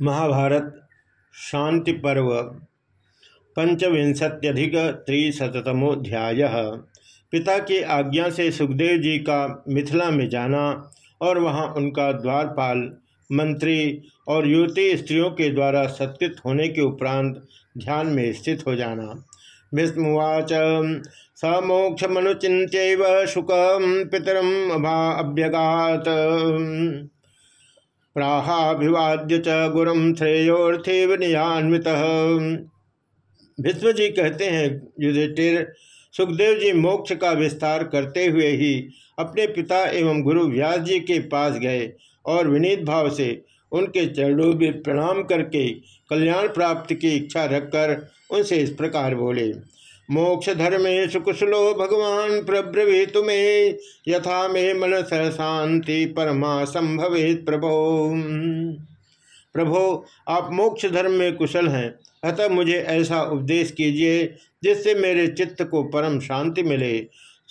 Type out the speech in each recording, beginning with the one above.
महाभारत, शांति पर्व पंचविंशत्यधिक त्रिशतमोध्याय पिता की आज्ञा से सुखदेव जी का मिथिला में जाना और वहाँ उनका द्वारपाल, मंत्री और युवती स्त्रियों के द्वारा सत्कृत होने के उपरांत ध्यान में स्थित हो जाना। विस्मुवाच स मोक्ष मनुचिंत शुक पितरम अभ्यगात प्राहाभिवाद्य च गुरुम श्रेयोर्थे विनियान्वित विश्व जी कहते हैं, युधिष्ठिर, सुखदेव जी मोक्ष का विस्तार करते हुए ही अपने पिता एवं गुरु व्यास जी के पास गए और विनीत भाव से उनके चरणों में प्रणाम करके कल्याण प्राप्ति की इच्छा रखकर उनसे इस प्रकार बोले। मोक्ष धर्मे सुकुशलो भगवान प्रब्रवी तुम्हें यथा मे मन शांति परमा संभवित प्रभो। प्रभो, आप मोक्ष धर्म में कुशल हैं। अतः मुझे ऐसा उपदेश कीजिए, जिससे मेरे चित्त को परम शांति मिले।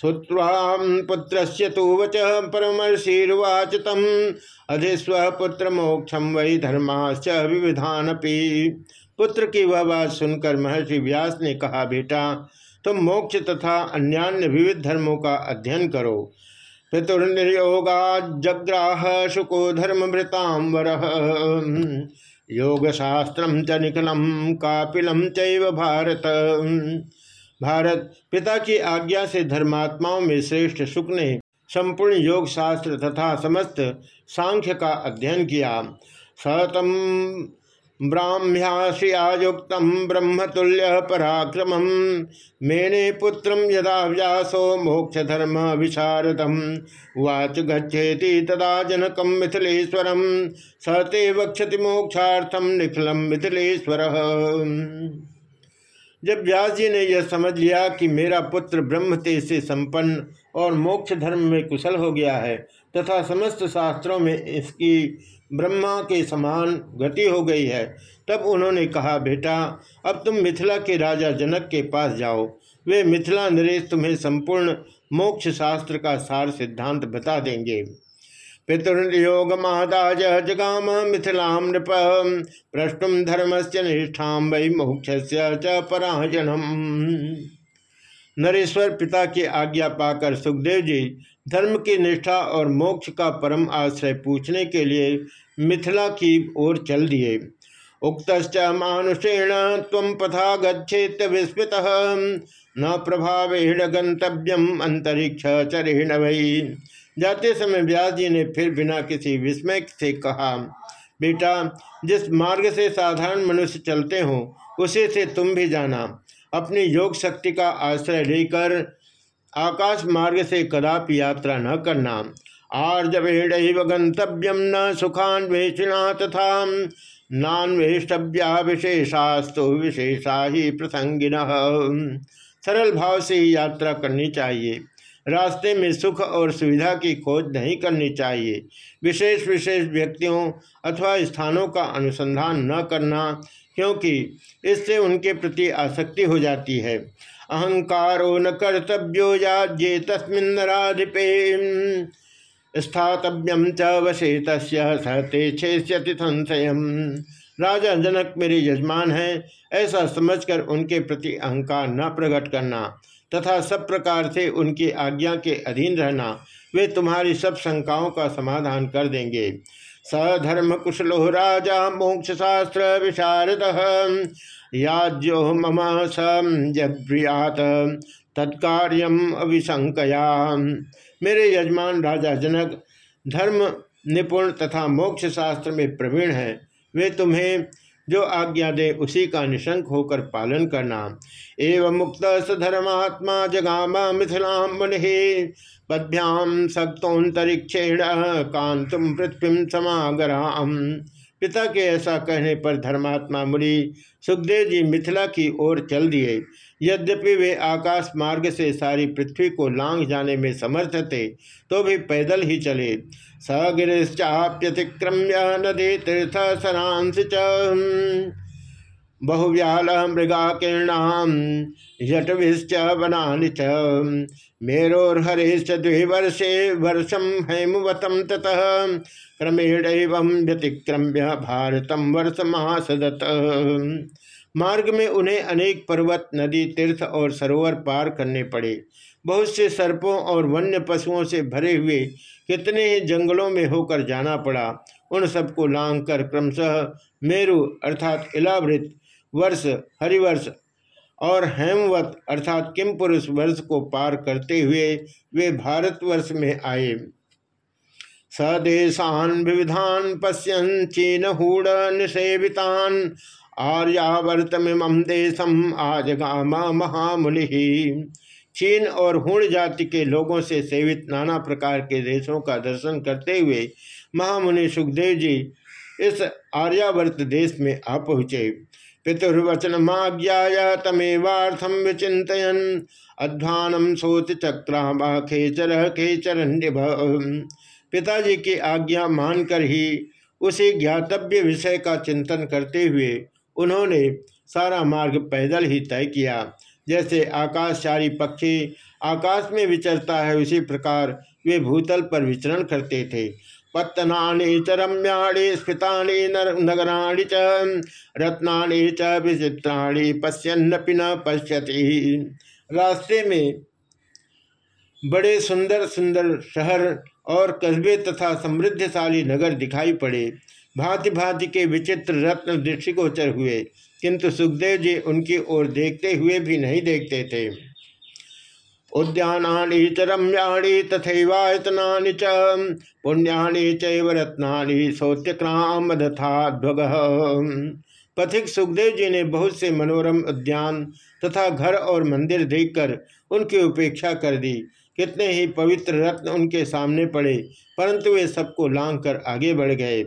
श्रुवा पुत्र तो वच परमर्षिर्वाच तम अधिस्व पुत्र मोक्षम वही धर्माश्च विविधान पुत्र की वह बात सुनकर महर्षि व्यास ने कहा, बेटा, तुम मोक्ष तथा अन्यान्य विविध धर्मों का अध्ययन करो। पितुर्निर्योगा जग्राह शुको धर्म भृतांबर योग शास्त्र च निखलम कापिलम चैव भारत। भारत, पिता की आज्ञा से धर्मात्माओं में श्रेष्ठ शुक ने संपूर्ण योग शास्त्र तथा समस्त सांख्य का अध्ययन किया। सतम ब्राह्म्याश्रियायुक्त ब्रह्मतुल्य पराक्रम मेने पुत्र यदा व्यासो मोक्ष धर्म विशारदम। वाच गच्छेति तदा जनक मिथिलेश्वर सते वक्षति मोक्षार्थम निखिलम मिथिलेश्वर। जब व्यास जी ने यह समझ लिया कि मेरा पुत्र ब्रह्म तेज से संपन्न और मोक्ष धर्म में कुशल हो गया है, तथा समस्त शास्त्रों में इसकी ब्रह्मा के समान गति हो गई है। तब उन्होंने कहा, बेटा, अब तुम मिथिला के राजा जनक के पास जाओ। वे मिथिला नरेश तुम्हें संपूर्ण मोक्ष शास्त्र का सार सिद्धांत बता देंगे। पितुर्योग महादाज जगाम मिथिला नृप प्रष्टुम धर्म से निष्ठा वही मोक्ष से पराजनम। नरेश्वर पिता की आज्ञा पाकर सुखदेव जी धर्म की निष्ठा और मोक्ष का परम आश्रय पूछने के लिए मिथिला की ओर चल दिए। उक्त मानुषेण तम पथा गच्छेत विस्मित। न प्रभावेण गंतव्यम अंतरिक्ष चरेण वही जाते समय व्यास जी ने फिर बिना किसी विस्मय से कहा, बेटा, जिस मार्ग से साधारण मनुष्य चलते हो, उसी से तुम भी जाना। अपनी योग शक्ति का आश्रय लेकर आकाश मार्ग से कदापि यात्रा न करना। आर्जवेण गंतव्यम न सुखान्वेषिणा तथा नान्वेष्टव्या विशेषास्तु विशेषा ही प्रसंगिन। सरल भाव से यात्रा करनी चाहिए। रास्ते में सुख और सुविधा की खोज नहीं करनी चाहिए। विशेष विशेष व्यक्तियों अथवा स्थानों का अनुसंधान न करना क्योंकि इससे उनके प्रति आसक्ति हो जाती है। अहंकारो न कर्तव्यो याज्ये तस्मिन्नराधिपे स्थातव्यम च वशे तस्ते छेष्यति संशय राजा जनक मेरे यजमान हैं, ऐसा समझकर उनके प्रति अहंकार न प्रकट करना तथा सब प्रकार से उनकी आज्ञा के अधीन रहना, वे तुम्हारी सब शंकाओं का समाधान कर देंगे। सधर्म कुशलो राजा मोक्ष शास्त्र विशारद। याज्यो मम सब्रियात तत्कार्यम अभिशंकया मेरे यजमान राजा जनक, धर्म निपुण तथा मोक्ष शास्त्र में प्रवीण हैं। वे तुम्हें जो आज्ञा दे, उसी का निशंक होकर पालन करना। एवं मुक्त स धर्मात्मा जगामा मिथिला मुनि पदभ्याम शक्तोन्तरिक्षेण कांतुम पृथ्वी समागराम। पिता के ऐसा कहने पर धर्मात्मा मुनि सुखदेव जी मिथिला की ओर चल दिए। यद्यपि वे आकाश मार्ग से सारी पृथ्वी को लांग जाने में समर्थ थे तो भी पैदल ही चले। सगिश्चाप्यतिक्रम्य नदी तीर्थ सरांश बहुव्याल मृगा किरणाम जटविश्च वनानि च। मेरोर्हरेश्च द्विवर्षे वर्षम हेमवतम ततः। क्रमेण एवं व्यतिक्रम्य भारतम वर्षमासदत। मार्ग में उन्हें अनेक पर्वत, नदी, तीर्थ और सरोवर पार करने पड़े। बहुत से सर्पों और वन्य पशुओं से भरे हुए कितने जंगलों में होकर जाना पड़ा, उन सबको लांग कर क्रमशः मेरु अर्थात इलावृत वर्ष, हरिवर्ष और हेमवत अर्थात किम पुरुष वर्ष को पार करते हुए वे भारतवर्ष में आए। सदेशान विविधान पश्यन चीन हूड़ निषेवितान आर्यावर्तमिम देशम आज गामा महामुनि। चीन और हूण जाति के लोगों से सेवित नाना प्रकार के देशों का दर्शन करते हुए महामुनि सुखदेव जी इस आर्यावर्त देश में आ पहुँचे। पितुर्वचन माज्ञा तमेवाथम विचितयन अध्वानम सोच चक्रामा खेचर खेचर पिताजी की आज्ञा मानकर ही उसी ज्ञातव्य विषय का चिंतन करते हुए उन्होंने सारा मार्ग पैदल ही तय किया। जैसे आकाशचारी पक्षी आकाश में विचरता है, उसी प्रकार वे भूतल पर विचरण करते थे। पत्तनानि च रम्याणि स्फितानि नगराणि च रत्ना च, विचित्राणि पश्यन्नपि न पश्यति। रास्ते में बड़े सुंदर सुंदर शहर और कस्बे तथा समृद्धशाली नगर दिखाई पड़े। भांति भांति के विचित्र रत्न दृष्टिगोचर हुए, किंतु सुखदेव जी उनकी ओर देखते हुए भी नहीं देखते थे। उद्यानी च रम्याणी तथैवायतना च। पुण्याणी चैव सौत्यक्राम दथाध्वग पथिक सुखदेव जी ने बहुत से मनोरम उद्यान तथा घर और मंदिर देखकर उनकी उपेक्षा कर दी। कितने ही पवित्र रत्न उनके सामने पड़े, परंतु वे सबको लांग कर आगे बढ़ गए।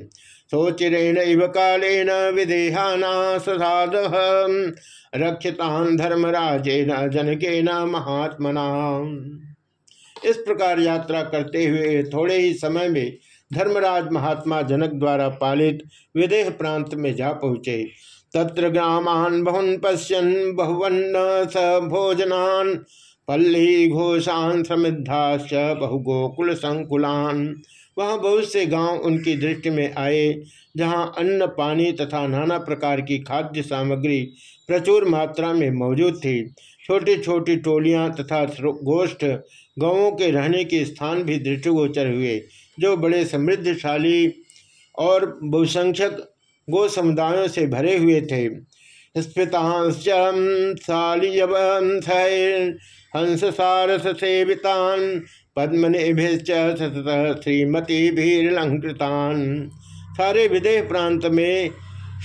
सोचिरेण कालेन विदेहाना ससाद रक्षितान धर्मराजेन जनकेन महात्मना। इस प्रकार यात्रा करते हुए थोड़े ही समय में धर्मराज महात्मा जनक द्वारा पालित विदेह प्रांत में जा पहुँचे। तत्र ग्रामान बहुन पश्यन, बहुवन्न स भोजनान, पल्ली घोषान, समृद्धाश्च बहुगोकुल संकुलान वहाँ बहुत से गाँव उनकी दृष्टि में आए, जहाँ अन्न, पानी तथा नाना प्रकार की खाद्य सामग्री प्रचुर मात्रा में मौजूद थी। छोटी छोटी टोलियाँ तथा गोष्ठ गाँवों के रहने के स्थान भी दृष्टिगोचर हुए, जो बड़े समृद्धशाली और बहुसंख्यक गो समुदायों से भरे हुए थे। हंस सारस सेवितान पद्मनिभिश्च सतत श्रीमती भीरलंकृतान सारे विदेह प्रांत में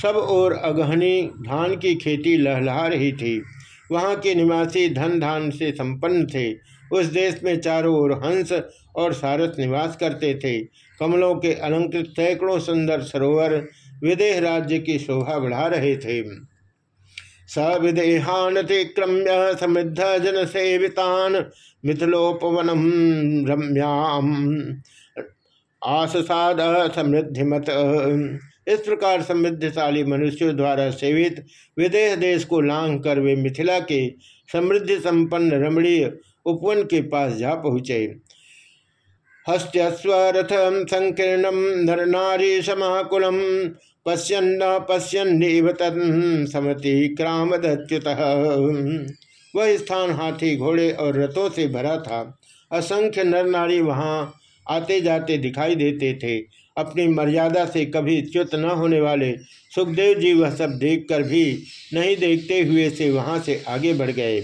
सब और अगहनी धान की खेती लहला रही थी। वहाँ के निवासी धन धान से संपन्न थे। उस देश में चारों ओर हंस और सारस निवास करते थे। कमलों के अलंकृत सैकड़ों सुंदर सरोवर विदेह राज्य की शोभा बढ़ा रहे थे। सविदेहानतिक्रम्य समृद्ध जन सेवितान मिथिलोपवनम रम्याम। आसाद समृद्धिमत। इस प्रकार समृद्धिशाली मनुष्यों द्वारा सेवित विदेह देश को लांग कर वे मिथिला के समृद्धि संपन्न रमणीय उपवन के पास जा पहुँचे। हस्त्यस्वरथ संकीर्णम नर नारी समाकुलम पश्यन्न, पश्यन्नीव समति क्रामदच्युत। वह स्थान हाथी, घोड़े और रथों से भरा था। असंख्य नर नारी वहाँ आते जाते दिखाई देते थे। अपनी मर्यादा से कभी च्युत न होने वाले सुखदेव जी वह सब देखकर भी नहीं देखते हुए से वहाँ से आगे बढ़ गए।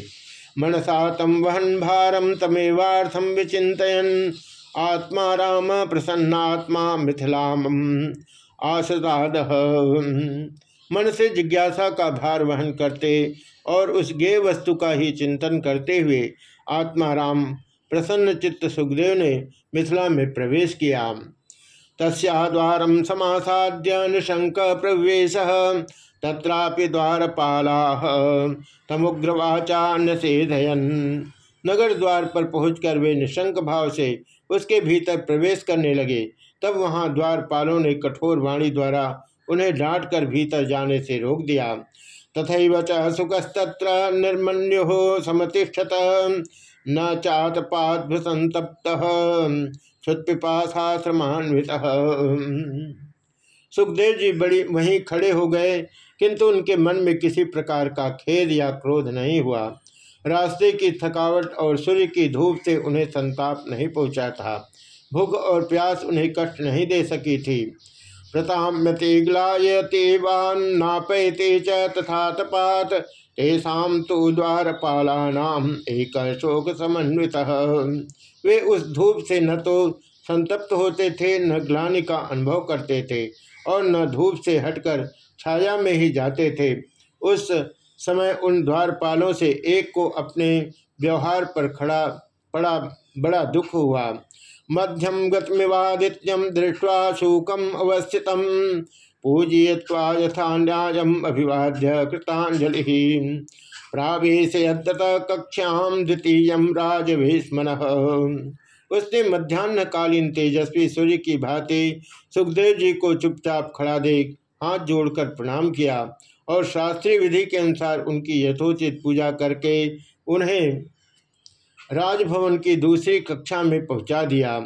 मनसा तम वहन भारम तमेवार्थम विचितयन आत्मा राम प्रसन्नात्मा मिथिलाम आसदाद मन से जिज्ञासा का भार वहन करते और उस गे वस्तु का ही चिंतन करते हुए आत्मा राम प्रसन्न चित्त सुखदेव ने मिथिला में प्रवेश किया। तस्वार समासाद्य निशंक प्रवेश, तत्रापि द्वारपाला, तमुग्रवाचा नसेधयन नगर द्वार पर पहुंचकर वे निशंक भाव से उसके भीतर प्रवेश करने लगे। तब वहाँ द्वारपालों ने कठोर वाणी द्वारा उन्हें डांट कर भीतर जाने से रोक दिया। तथा च सुखस्तत्र निर्मन्यु समतिष्ठत, न चात चातपाद्भसंतप्त श्रुतपिपाशाश्रमान्वित सुखदेव जी बड़ी, वहीं खड़े हो गए, किंतु उनके मन में किसी प्रकार का खेद या क्रोध नहीं हुआ। रास्ते की थकावट और सूर्य की धूप से उन्हें संताप नहीं पहुँचा था। भूख और प्यास उन्हें कष्ट नहीं दे सकी थी। प्रताम्यति ग्लायते च तथा तपात। तेषा तो द्वारपालानाम एक शोक समन्वित वे उस धूप से न तो संतप्त होते थे, न ग्लानि का अनुभव करते थे और न धूप से हटकर छाया में ही जाते थे। उस समय उन द्वारपालों से एक को अपने व्यवहार पर खड़ा पड़ा बड़ा दुख हुआ। मध्यम गतमिवादित्यम दृष्टवा शूकम अवस्थित पूजय्वा यथा न्यायम अभिवाद्य कृतांजलि प्रावेश कक्षाम द्वितीय राजभीष्मन। उसने मध्यान्ह कालीन तेजस्वी सूर्य की भांति सुखदेव जी को चुपचाप खड़ा देख हाथ जोड़कर प्रणाम किया और शास्त्रीय विधि के अनुसार उनकी यथोचित पूजा करके उन्हें राजभवन की दूसरी कक्षा में पहुँचा दिया।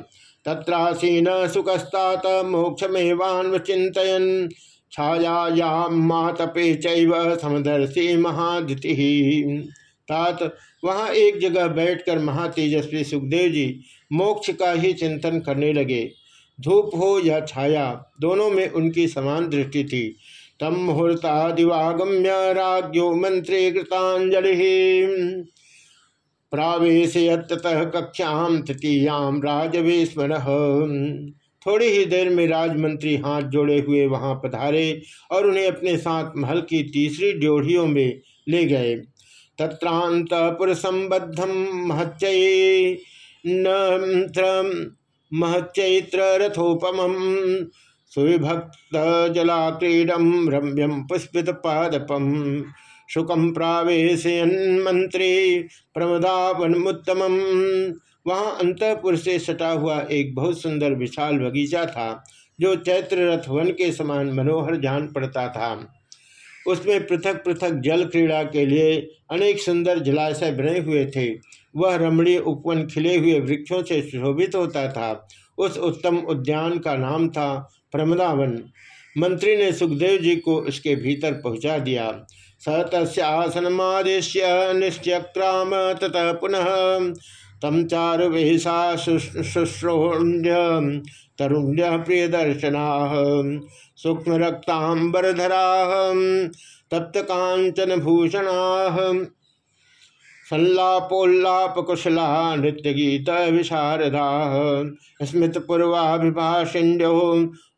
तत्रासीन सुखस्तात मोक्षमेवान्व चिंतन छाया मातपे चैव समदर्शी महादिति। तात, वहाँ एक जगह बैठकर महातेजस्वी सुखदेव जी मोक्ष का ही चिंतन करने लगे। धूप हो या छाया, दोनों में उनकी समान दृष्टि थी। तम मुहूर्ता दिवागम्य राज्यो मंत्री कृतांजलि। प्रावेश कक्षाम तृतीयाम राजवेश्वर थोड़ी ही देर में राजमंत्री हाथ जोड़े हुए वहाँ पधारे और उन्हें अपने साथ महल की तीसरी ड्योढ़ियों में ले गए। तत्रांत पुरसंबद्धम महच्चय महच्चैत्र रथोपम सुविभक्त जलाक्रीडम रम्यम पुष्पित पादपम शुकम प्रावेशयन मंत्री प्रमदावनमुत्तम वहाँ अंतपुर से सटा हुआ एक बहुत सुंदर विशाल बगीचा था, जो चैत्र रथ वन के समान मनोहर जान पड़ता था। उसमें पृथक पृथक जल क्रीड़ा के लिए अनेक सुंदर जलाशय बने हुए थे। वह रमणीय उपवन खिले हुए वृक्षों से सुशोभित होता था। उस उत्तम उद्यान का नाम था प्रमदावन। मंत्री ने सुखदेव जी को उसके भीतर पहुँचा दिया। स तस्यासनमादेश्य निश्चक्राम ततः पुनः। तम चारुवेशा शुश्रोण्य तरुण्य प्रियदर्शना। सूक्ष्म रक्तांबरधरा तप्त कांचन भूषणा संलापोल्लाप कुशला नृत्य गीत विशारदा। स्मृत पूर्वाभिभाषिण्यो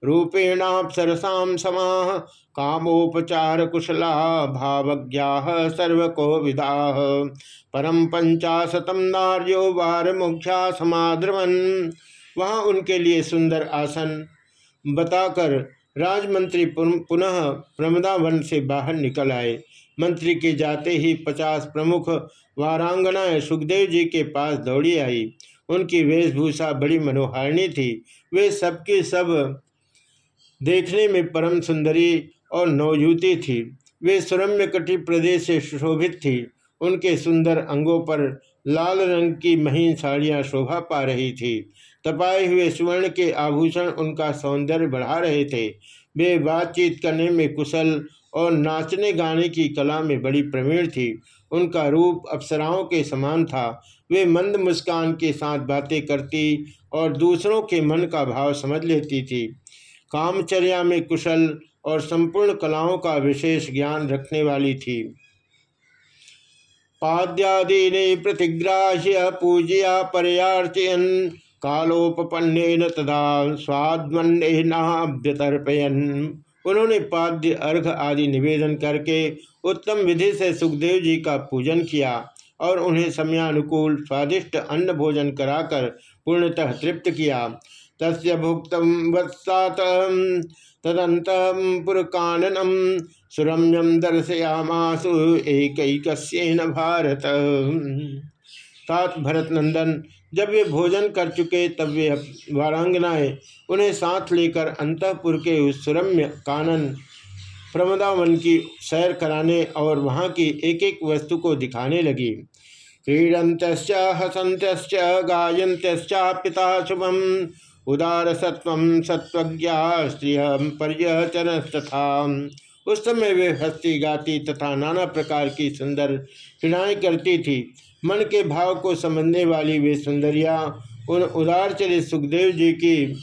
रूपेणापसरसा समा कामोपचार कुशला भावज्ञा सर्वको विदा परम पंचाशतम नार्यो वार मुख्या समाद्रवन वहाँ उनके लिए सुंदर आसन बताकर राजमंत्री पुनः प्रमदावन से बाहर निकल आए। मंत्री के जाते ही पचास प्रमुख वारांगनाएँ सुखदेव जी के पास दौड़ी आई। उनकी वेशभूषा बड़ी मनोहारिणी थी। वे सबके सब देखने में परम सुंदरी और नवयुति थी। वे सुरम्य कटि प्रदेश से सुशोभित थी। उनके सुंदर अंगों पर लाल रंग की महीन साड़ियाँ शोभा पा रही थी। तपाए हुए स्वर्ण के आभूषण उनका सौंदर्य बढ़ा रहे थे। वे बातचीत करने में कुशल और नाचने गाने की कला में बड़ी प्रवीण थी। उनका रूप अप्सराओं के समान था। वे मंद मुस्कान के साथ बातें करती और दूसरों के मन का भाव समझ लेती थी। कामचर्या में कुशल और संपूर्ण कलाओं का विशेष ज्ञान रखने वाली थी। पाद्यादीने प्रतिग्राह्य पूजया परयार्चयन कालोपन्नेन तदा स्वाद्वन्नेनाभ्यतर्पयन उन्होंने पाद्य, अर्घ आदि निवेदन करके उत्तम विधि से सुखदेव जी का पूजन किया और उन्हें समयानुकूल स्वादिष्ट अन्न भोजन कराकर पूर्णतः तृप्त किया। तस्य भुक्त वत्सात तदंत पुरकाननम सुरम्यम दर्शयामासु एक भारत तात भरत नंदन जब वे भोजन कर चुके, तब वे वारांगनाएँ उन्हें साथ लेकर अंतपुर के उस सुरम्य कानन प्रमदावन की सैर कराने और वहाँ की एक एक वस्तु को दिखाने लगी। क्रीडंत हसंत गायंत्यापिता शुभम उदार सत्व सत्वज्ञा स्त्रिय पर्यचन तथा उस समय वे हस्ती गाती तथा नाना प्रकार की सुंदर क्रीड़ाएँ करती थी। मन के भाव को समझने वाली वे सुंदरिया, उन उदार चरित सुखदेव जी की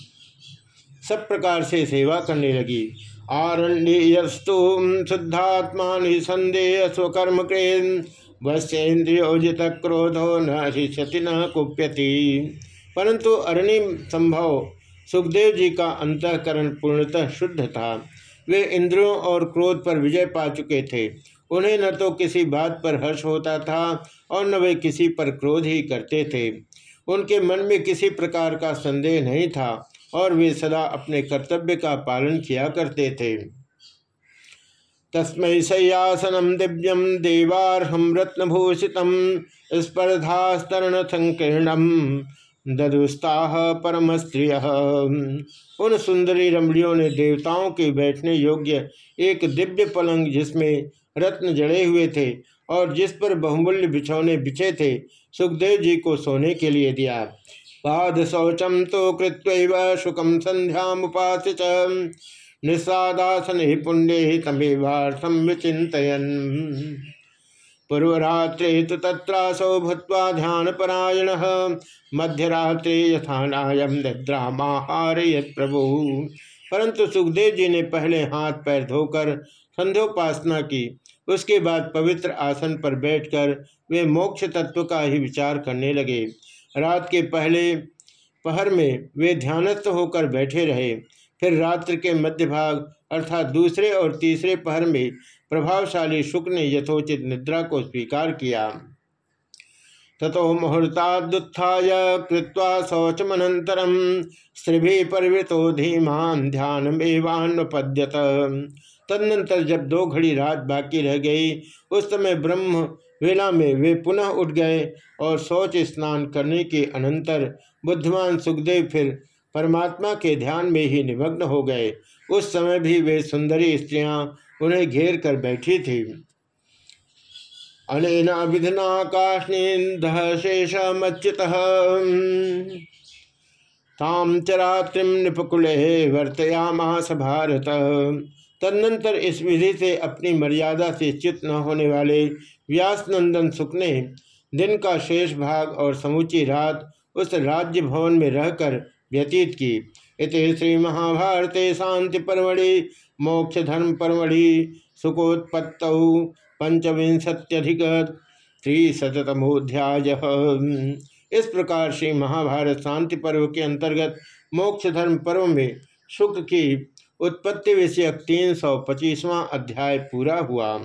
सब प्रकार से सेवा करने लगी। आरण्यस्तु शुद्धात्मा निसंदेह स्वकर्म क्रेन वश्चेन्द्रियोजित क्रोधो न शिष्यति न कुप्यति। परंतु अरणि संभव सुखदेव जी का अंतकरण पूर्णतः शुद्ध था। वे इंद्रियों और क्रोध पर विजय पा चुके थे। उन्हें न तो किसी बात पर हर्ष होता था और न वे किसी पर क्रोध ही करते थे। उनके मन में किसी प्रकार का संदेह नहीं था और वे सदा अपने कर्तव्य का पालन किया करते थे। तस्म शय्यासनम दिव्यम देवारहम रत्नभूषित स्पर्धास्तरण संकीर्णम ददुस्ताह परम स्त्रिय उन सुंदरी रमणियों ने देवताओं के बैठने योग्य एक दिव्य पलंग जिसमें रत्न जड़े हुए थे और जिस पर बहुमूल्य बिछौने बिछे थे, सुखदेव जी को सोने के लिए दिया। पाद शौचम तो कृत्व सुखम संध्या मुपास निस्सादासन पुण्य ही तमेवार्थम विचितयन पूर्वरात्रे तो तत्रासौ भूत्वा ध्यान परायण मध्यरात्रे यथानायम निद्रामाहारयत प्रभु। परंतु सुखदेव जी ने पहले हाथ पैर धोकर संध्योपासना की। उसके बाद पवित्र आसन पर बैठकर वे मोक्ष तत्व का ही विचार करने लगे। रात के पहले पहर में वे ध्यानस्थ होकर बैठे रहे। फिर रात्र के मध्य भाग अर्थात दूसरे और तीसरे पहर में प्रभावशाली शुक्र ने यथोचित निद्रा को स्वीकार किया। ततो मुहूर्तादुत्थाय कृत्वा परिवृतो धीमान ध्यान एवान्पद्यत तदनंतर जब दो घड़ी रात बाकी रह गई, उस समय ब्रह्म वेला में वे पुनः उठ गए और शौच स्नान करने के अनंतर बुद्धिमान सुखदेव फिर परमात्मा के ध्यान में ही निमग्न हो गए। उस समय भी वे सुंदरी स्त्रियाँ उन्हें घेर कर बैठी थी। अनेना विधना काष्णेश मच्युत ताम चरात्रिम निपकुले वर्तयामास भारत। तदनंतर इस विधि से अपनी मर्यादा से च्युत न होने वाले व्यास नंदन सुख ने दिन का शेष भाग और समूची रात उस राज्य भवन में रहकर व्यतीत की। इत श्री महाभारत शांति परमढ़ि, मोक्ष धर्म परमढ़ि सुखोत्पत्त पंचविंशत्यधिक त्रिशतमोध्याय इस प्रकार श्री महाभारत शांति पर्व के अंतर्गत मोक्ष धर्म पर्व में सुख की उत्पत्ति विषयक तीन सौ पच्चीसवां अध्याय पूरा हुआ।